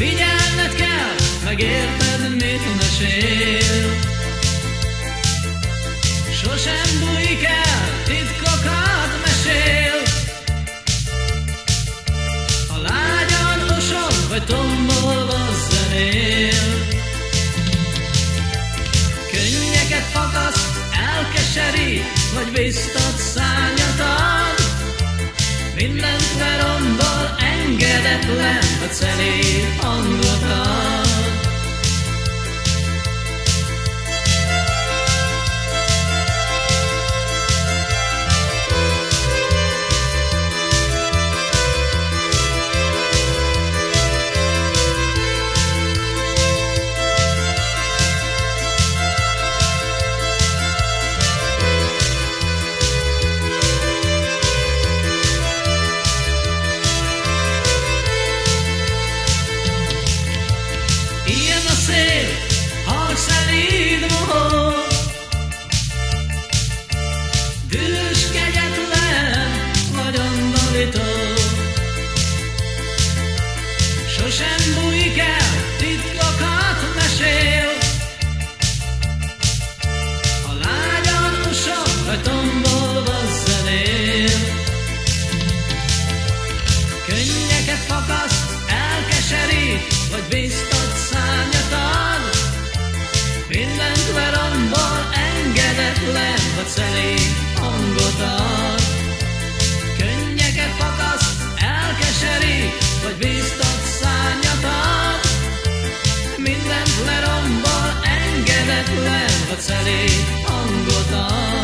Figyelned kell, megérted, mit mesél. Sosem bújik el, titkokat mesél. Ha lágyan osog, vagy tombolva zenél. Könnyeket fakaszt, elkeseri, vagy biztat szányatad. Mindent engedetlen, a celé hangot ad. haveromban engedetlen a celé hangodat.